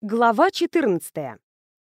Глава 14.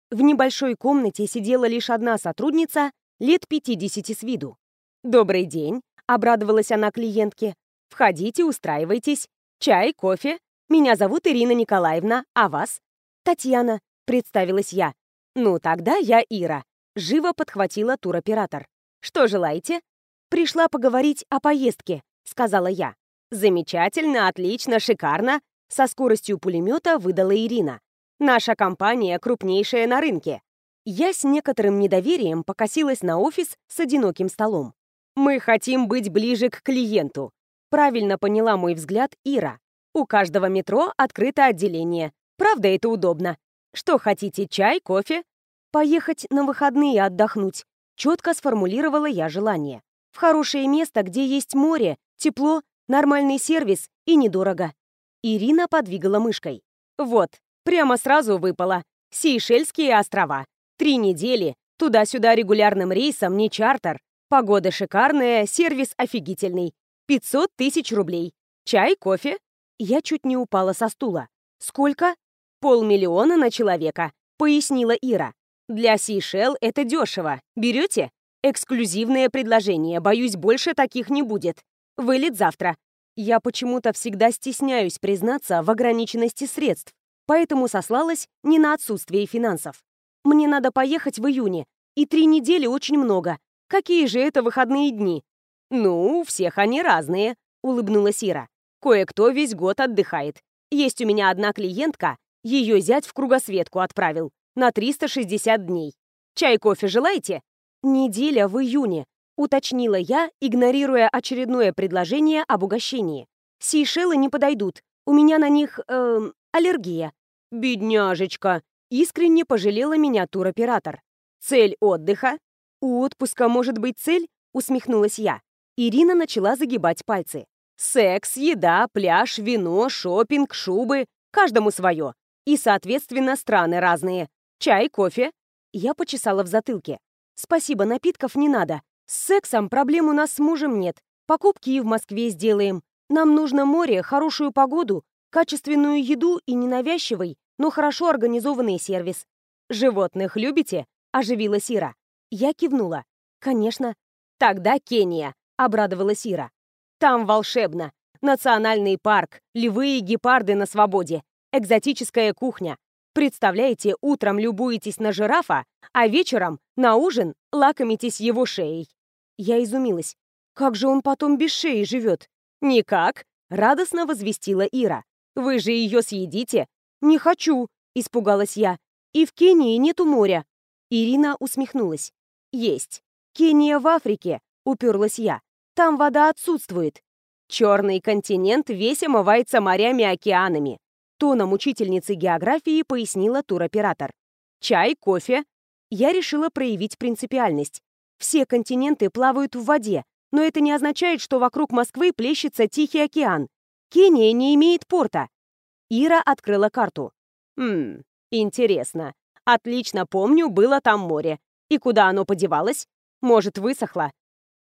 В небольшой комнате сидела лишь одна сотрудница, лет 50 с виду. «Добрый день», — обрадовалась она клиентке. «Входите, устраивайтесь. Чай, кофе. Меня зовут Ирина Николаевна, а вас?» «Татьяна», — представилась я. «Ну, тогда я Ира», — живо подхватила туроператор. «Что желаете?» «Пришла поговорить о поездке», — сказала я. «Замечательно, отлично, шикарно», — со скоростью пулемета выдала Ирина. Наша компания крупнейшая на рынке. Я с некоторым недоверием покосилась на офис с одиноким столом. Мы хотим быть ближе к клиенту. Правильно поняла мой взгляд Ира. У каждого метро открыто отделение. Правда, это удобно. Что хотите, чай, кофе? Поехать на выходные отдохнуть. Четко сформулировала я желание. В хорошее место, где есть море, тепло, нормальный сервис и недорого. Ирина подвигала мышкой. Вот, Прямо сразу выпало. Сейшельские острова. Три недели. Туда-сюда регулярным рейсом, не чартер. Погода шикарная, сервис офигительный. 500 тысяч рублей. Чай, кофе? Я чуть не упала со стула. Сколько? Полмиллиона на человека, пояснила Ира. Для Сейшел это дешево. Берете? Эксклюзивное предложение. Боюсь, больше таких не будет. Вылет завтра. Я почему-то всегда стесняюсь признаться в ограниченности средств поэтому сослалась не на отсутствие финансов. Мне надо поехать в июне, и три недели очень много. Какие же это выходные дни? Ну, всех они разные, улыбнулась Ира. Кое-кто весь год отдыхает. Есть у меня одна клиентка, ее зять в кругосветку отправил на 360 дней. Чай, кофе желаете? Неделя в июне, уточнила я, игнорируя очередное предложение об угощении. Сейшелы не подойдут. У меня на них, э, аллергия. Бедняжечка, искренне пожалела меня туроператор. Цель отдыха? У отпуска может быть цель? Усмехнулась я. Ирина начала загибать пальцы. Секс, еда, пляж, вино, шопинг, шубы. Каждому свое. И, соответственно, страны разные. Чай, кофе? Я почесала в затылке. Спасибо, напитков не надо. С сексом проблем у нас с мужем нет. Покупки и в Москве сделаем. Нам нужно море, хорошую погоду качественную еду и ненавязчивый, но хорошо организованный сервис. «Животных любите?» – оживила Сира. Я кивнула. «Конечно». «Тогда Кения», – обрадовала Сира. «Там волшебно. Национальный парк, львы и гепарды на свободе, экзотическая кухня. Представляете, утром любуетесь на жирафа, а вечером на ужин лакомитесь его шеей». Я изумилась. «Как же он потом без шеи живет?» «Никак», — радостно возвестила Ира. Вы же ее съедите?» «Не хочу», — испугалась я. «И в Кении нету моря». Ирина усмехнулась. «Есть. Кения в Африке», — уперлась я. «Там вода отсутствует». «Черный континент весь омывается морями океанами», тоном учительницы географии пояснила туроператор. «Чай, кофе?» Я решила проявить принципиальность. Все континенты плавают в воде, но это не означает, что вокруг Москвы плещется Тихий океан. Кения не имеет порта. Ира открыла карту. Хм, интересно. Отлично помню, было там море. И куда оно подевалось? Может, высохло?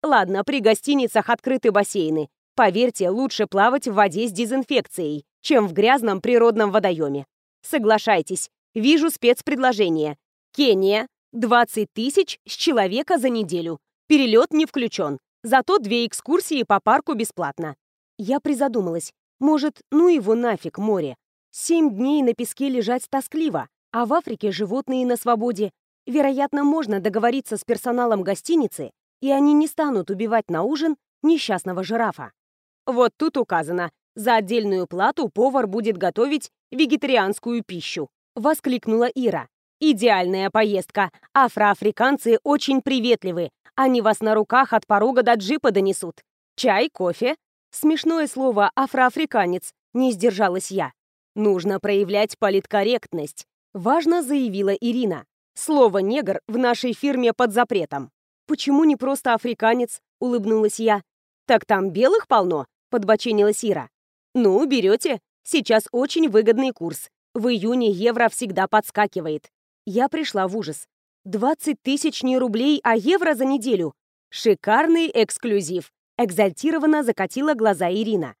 Ладно, при гостиницах открыты бассейны. Поверьте, лучше плавать в воде с дезинфекцией, чем в грязном природном водоеме. Соглашайтесь, вижу спецпредложение. Кения, 20 тысяч с человека за неделю. Перелет не включен. Зато две экскурсии по парку бесплатно. Я призадумалась. Может, ну его нафиг море. Семь дней на песке лежать тоскливо, а в Африке животные на свободе. Вероятно, можно договориться с персоналом гостиницы, и они не станут убивать на ужин несчастного жирафа. Вот тут указано, за отдельную плату повар будет готовить вегетарианскую пищу. Воскликнула Ира. Идеальная поездка. Афроафриканцы очень приветливы. Они вас на руках от порога до джипа донесут. Чай, кофе, Смешное слово «афроафриканец», не сдержалась я. «Нужно проявлять политкорректность», — важно заявила Ирина. «Слово «негр» в нашей фирме под запретом». «Почему не просто африканец?» — улыбнулась я. «Так там белых полно», — подбоченилась Ира. «Ну, берете. Сейчас очень выгодный курс. В июне евро всегда подскакивает». Я пришла в ужас. 20 тысяч не рублей, а евро за неделю. Шикарный эксклюзив. Экзальтированно закатила глаза Ирина.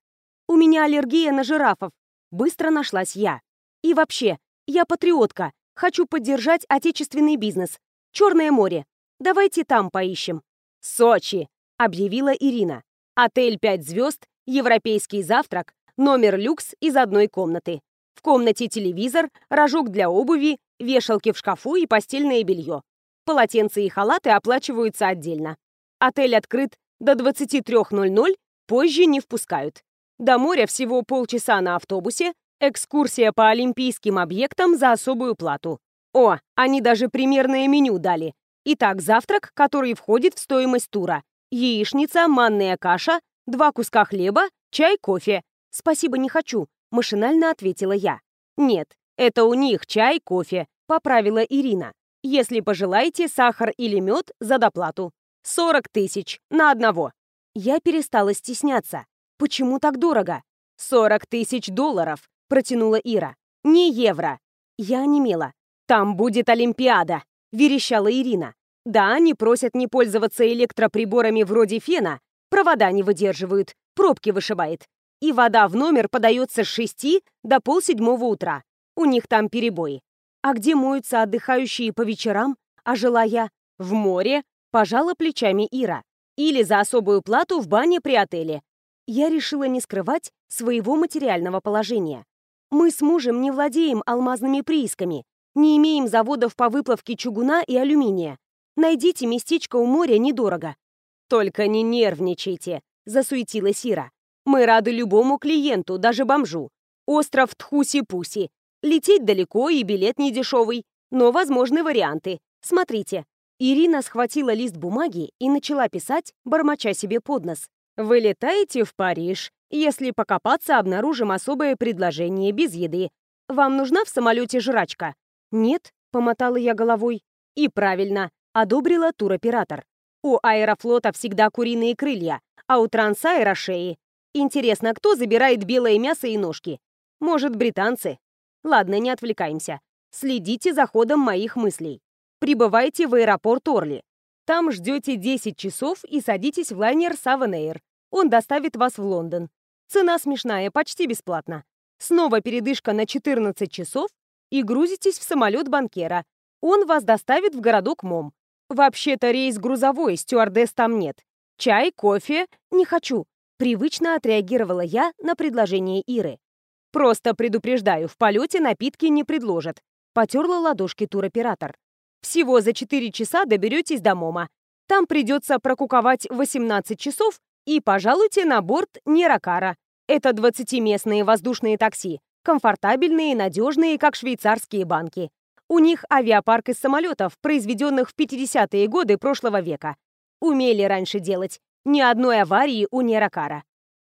«У меня аллергия на жирафов. Быстро нашлась я. И вообще, Я патриотка, хочу поддержать отечественный бизнес. Черное море. Давайте там поищем». «Сочи», — объявила Ирина. «Отель пять звезд, европейский завтрак, номер люкс из одной комнаты. В комнате телевизор, рожок для обуви, вешалки в шкафу и постельное белье. Полотенца и халаты оплачиваются отдельно. Отель открыт до 23.00, позже не впускают. До моря всего полчаса на автобусе, экскурсия по олимпийским объектам за особую плату. О, они даже примерное меню дали. Итак, завтрак, который входит в стоимость тура. Яичница, манная каша, два куска хлеба, чай, кофе. Спасибо, не хочу, машинально ответила я. Нет, это у них чай, кофе, поправила Ирина. Если пожелаете, сахар или мед за доплату. 40 тысяч на одного. Я перестала стесняться. Почему так дорого? 40 тысяч долларов, протянула Ира. Не евро. Я онемела. Там будет Олимпиада, верещала Ирина. Да, они просят не пользоваться электроприборами вроде фена, провода не выдерживают, пробки вышибает. И вода в номер подается с 6 до полседьмого утра. У них там перебои. А где моются отдыхающие по вечерам? А жила я в море, пожала плечами Ира. Или за особую плату в бане при отеле. Я решила не скрывать своего материального положения. Мы с мужем не владеем алмазными приисками, не имеем заводов по выплавке чугуна и алюминия. Найдите местечко у моря недорого. Только не нервничайте, засуетилась Ира. Мы рады любому клиенту, даже бомжу. Остров Тхуси-Пуси, Лететь далеко и билет не дешевый, но возможны варианты. Смотрите. Ирина схватила лист бумаги и начала писать, бормоча себе под нос. «Вы летаете в Париж. Если покопаться, обнаружим особое предложение без еды. Вам нужна в самолете жрачка?» «Нет», — помотала я головой. «И правильно», — одобрила туроператор. «У Аэрофлота всегда куриные крылья, а у Трансаэра шеи. Интересно, кто забирает белое мясо и ножки? Может, британцы?» Ладно, не отвлекаемся. Следите за ходом моих мыслей. Прибывайте в аэропорт Орли. Там ждете 10 часов и садитесь в лайнер Савен Air. Он доставит вас в Лондон. Цена смешная, почти бесплатно. Снова передышка на 14 часов и грузитесь в самолет банкера. Он вас доставит в городок Мом. Вообще-то рейс грузовой, стюардесс там нет. Чай, кофе? Не хочу. Привычно отреагировала я на предложение Иры. Просто предупреждаю, в полете напитки не предложат. Потерла ладошки туроператор. Всего за 4 часа доберетесь до Мома. Там придется прокуковать 18 часов и пожалуйте на борт Неракара. Это 20-местные воздушные такси. Комфортабельные, надежные, как швейцарские банки. У них авиапарк из самолетов, произведенных в 50-е годы прошлого века. Умели раньше делать. Ни одной аварии у Неракара.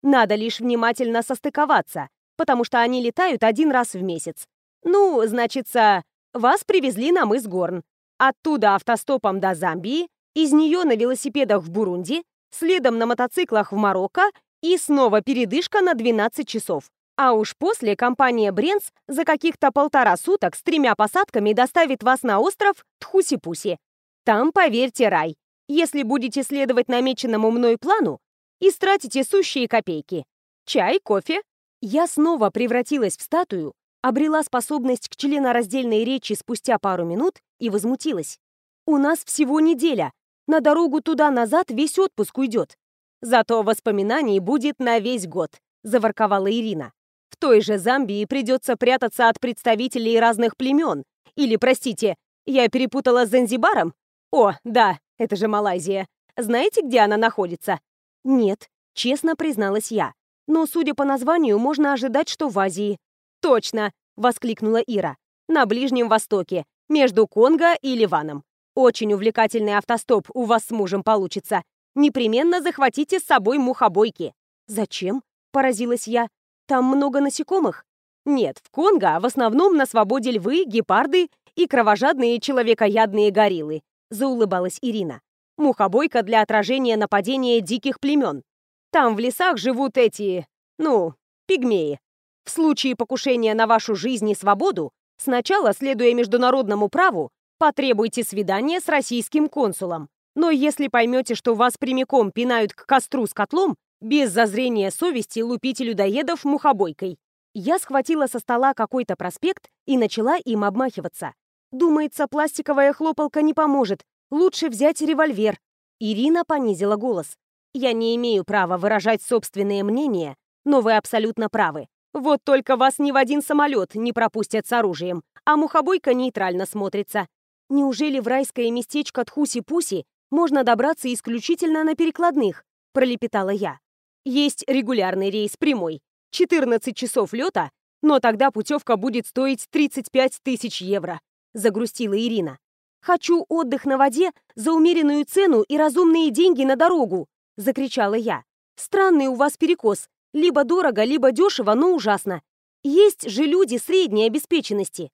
Надо лишь внимательно состыковаться, потому что они летают один раз в месяц. Ну, значится, вас привезли на мыс Горн. Оттуда автостопом до Замбии, из нее на велосипедах в Бурунди, следом на мотоциклах в Марокко и снова передышка на 12 часов. А уж после компания Бренс за каких-то полтора суток с тремя посадками доставит вас на остров Тхуси-Пуси. Там, поверьте, рай. Если будете следовать намеченному мной плану, истратите сущие копейки. Чай, кофе, я снова превратилась в статую, обрела способность к членораздельной речи спустя пару минут и возмутилась. «У нас всего неделя. На дорогу туда-назад весь отпуск уйдет. Зато воспоминаний будет на весь год», — заворковала Ирина. «В той же Замбии придется прятаться от представителей разных племен. Или, простите, я перепутала с Занзибаром? О, да, это же Малайзия. Знаете, где она находится?» «Нет», — честно призналась я. Но, судя по названию, можно ожидать, что в Азии. «Точно!» — воскликнула Ира. «На Ближнем Востоке, между Конго и Ливаном. Очень увлекательный автостоп у вас с мужем получится. Непременно захватите с собой мухобойки». «Зачем?» — поразилась я. «Там много насекомых?» «Нет, в Конго в основном на свободе львы, гепарды и кровожадные человекоядные гориллы», — заулыбалась Ирина. «Мухобойка для отражения нападения диких племен. Там в лесах живут эти, ну, пигмеи. В случае покушения на вашу жизнь и свободу, сначала, следуя международному праву, потребуйте свидания с российским консулом. Но если поймете, что вас прямиком пинают к костру с котлом, без зазрения совести лупите людоедов мухобойкой. Я схватила со стола какой-то проспект и начала им обмахиваться. Думается, пластиковая хлопалка не поможет. Лучше взять револьвер. Ирина понизила голос. Я не имею права выражать собственные мнения, но вы абсолютно правы. Вот только вас ни в один самолет не пропустят с оружием, а мухобойка нейтрально смотрится. Неужели в райское местечко Тхуси-Пуси можно добраться исключительно на перекладных? Пролепетала я. Есть регулярный рейс прямой. 14 часов лета, но тогда путевка будет стоить 35 тысяч евро. Загрустила Ирина. «Хочу отдых на воде за умеренную цену и разумные деньги на дорогу!» Закричала я. «Странный у вас перекос. Либо дорого, либо дешево, но ужасно. Есть же люди средней обеспеченности.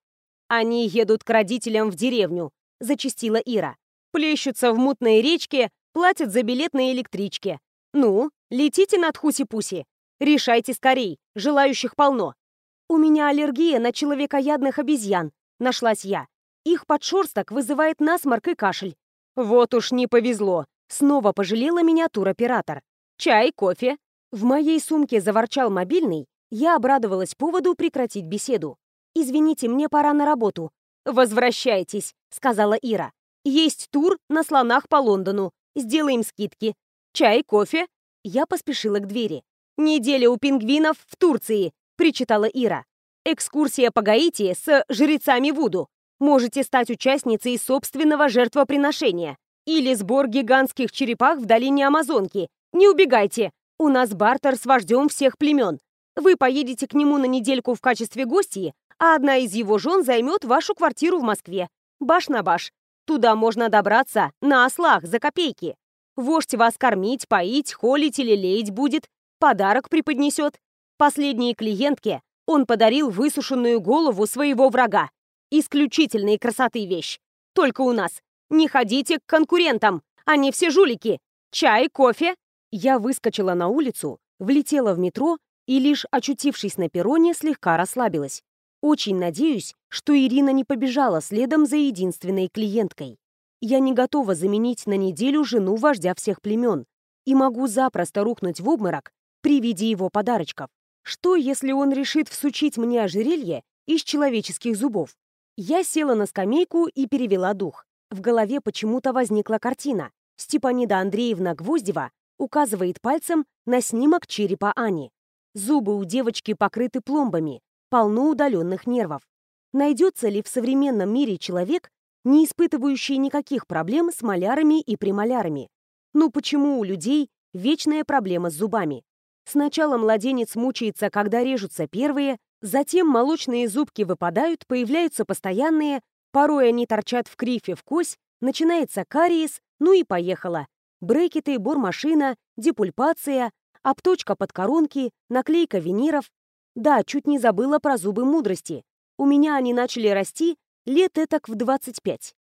Они едут к родителям в деревню, зачастила Ира. Плещутся в мутной речке, платят за билет на электричке. Ну, летите над Хуси-Пуси. Решайте скорей, желающих полно. У меня аллергия на человекоядных обезьян, нашлась я. Их подшерсток вызывает насморк и кашель. Вот уж не повезло. Снова пожалела меня туроператор. Чай, кофе, в моей сумке заворчал мобильный, я обрадовалась поводу прекратить беседу. «Извините, мне пора на работу». «Возвращайтесь», — сказала Ира. «Есть тур на слонах по Лондону. Сделаем скидки. Чай, кофе?» Я поспешила к двери. «Неделя у пингвинов в Турции», — причитала Ира. «Экскурсия по Гаити с жрецами Вуду. Можете стать участницей собственного жертвоприношения. Или сбор гигантских черепах в долине Амазонки. Не убегайте, у нас бартер с вождем всех племен. Вы поедете к нему на недельку в качестве гостей, а одна из его жен займет вашу квартиру в Москве. Баш на баш. Туда можно добраться на ослах за копейки. Вождь вас кормить, поить, холить или леять будет, подарок преподнесет. Последней клиентке он подарил высушенную голову своего врага. Исключительной красоты вещь. Только у нас. Не ходите к конкурентам, они все жулики. Чай, кофе, я выскочила на улицу, влетела в метро и, лишь очутившись на перроне, слегка расслабилась. Очень надеюсь, что Ирина не побежала следом за единственной клиенткой. Я не готова заменить на неделю жену вождя всех племен и могу запросто рухнуть в обморок при виде его подарочков. Что, если он решит всучить мне ожерелье из человеческих зубов? Я села на скамейку и перевела дух. В голове почему-то возникла картина. Степанида Андреевна Гвоздева указывает пальцем на снимок черепа Ани. Зубы у девочки покрыты пломбами, полно удаленных нервов. Найдется ли в современном мире человек, не испытывающий никаких проблем с малярами и премолярами? Ну почему у людей вечная проблема с зубами? Сначала младенец мучается, когда режутся первые, затем молочные зубки выпадают, появляются постоянные, порой они торчат в крифе в кость, начинается кариес, ну и поехала брекеты, бормашина, депульпация, обточка под коронки, наклейка виниров. Да, чуть не забыла про зубы мудрости. У меня они начали расти лет этак в 25.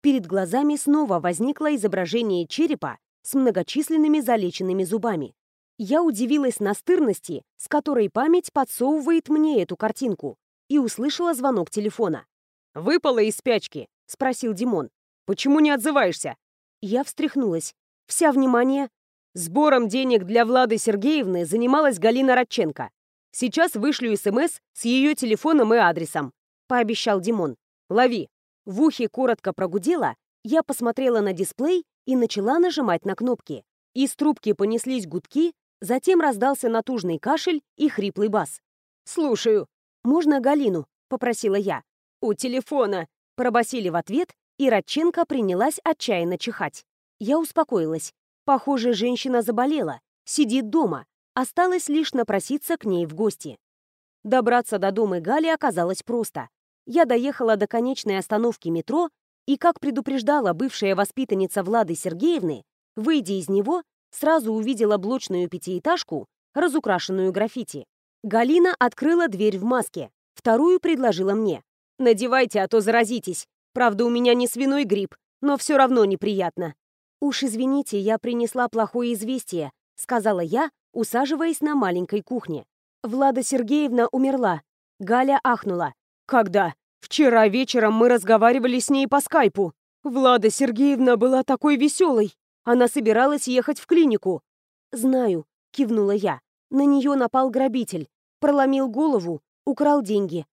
Перед глазами снова возникло изображение черепа с многочисленными залеченными зубами. Я удивилась настырности, с которой память подсовывает мне эту картинку, и услышала звонок телефона. «Выпала из спячки?» — спросил Димон. «Почему не отзываешься?» Я встряхнулась. Вся внимание. Сбором денег для Влады Сергеевны занималась Галина Радченко. Сейчас вышлю СМС с ее телефоном и адресом. Пообещал Димон. Лови. В ухе коротко прогудело, я посмотрела на дисплей и начала нажимать на кнопки. Из трубки понеслись гудки, затем раздался натужный кашель и хриплый бас. «Слушаю». «Можно Галину?» — попросила я. «У телефона», — пробасили в ответ, и Радченко принялась отчаянно чихать. Я успокоилась. Похоже, женщина заболела, сидит дома. Осталось лишь напроситься к ней в гости. Добраться до дома Гали оказалось просто. Я доехала до конечной остановки метро и, как предупреждала бывшая воспитанница Влады Сергеевны, выйдя из него, сразу увидела блочную пятиэтажку, разукрашенную граффити. Галина открыла дверь в маске, вторую предложила мне. «Надевайте, а то заразитесь. Правда, у меня не свиной грипп, но все равно неприятно». «Уж извините, я принесла плохое известие», — сказала я, усаживаясь на маленькой кухне. Влада Сергеевна умерла. Галя ахнула. «Когда? Вчера вечером мы разговаривали с ней по скайпу. Влада Сергеевна была такой веселой. Она собиралась ехать в клинику». «Знаю», — кивнула я. «На нее напал грабитель. Проломил голову, украл деньги.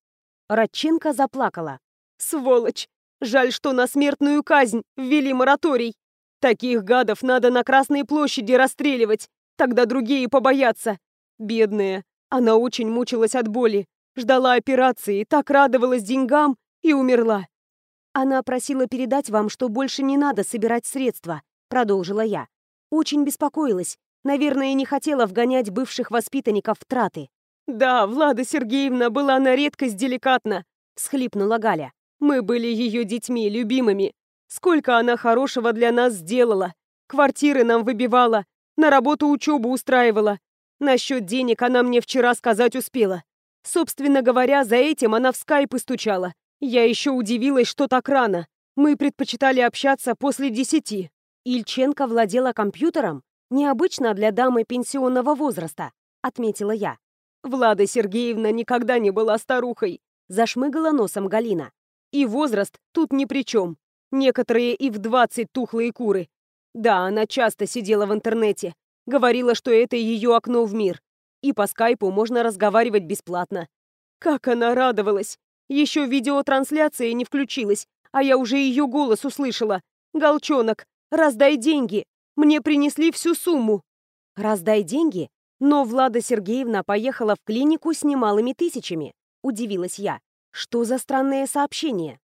Радченко заплакала. «Сволочь! Жаль, что на смертную казнь ввели мораторий. Таких гадов надо на Красной площади расстреливать, тогда другие побоятся. Бедная, она очень мучилась от боли, ждала операции, так радовалась деньгам и умерла. Она просила передать вам, что больше не надо собирать средства, продолжила я. Очень беспокоилась. Наверное, не хотела вгонять бывших воспитанников в траты. Да, Влада Сергеевна была на редкость деликатна, всхлипнула Галя. Мы были ее детьми, любимыми. Сколько она хорошего для нас сделала. Квартиры нам выбивала, на работу учебу устраивала. Насчет денег она мне вчера сказать успела. Собственно говоря, за этим она в скайп и стучала. Я еще удивилась, что так рано. Мы предпочитали общаться после десяти. Ильченко владела компьютером? Необычно для дамы пенсионного возраста, отметила я. Влада Сергеевна никогда не была старухой, зашмыгала носом Галина. И возраст тут ни при чем. Некоторые и в двадцать тухлые куры. Да, она часто сидела в интернете. Говорила, что это ее окно в мир. И по скайпу можно разговаривать бесплатно. Как она радовалась! Еще видеотрансляция не включилась, а я уже ее голос услышала. «Голчонок, раздай деньги! Мне принесли всю сумму!» «Раздай деньги?» Но Влада Сергеевна поехала в клинику с немалыми тысячами. Удивилась я. Что за странное сообщение?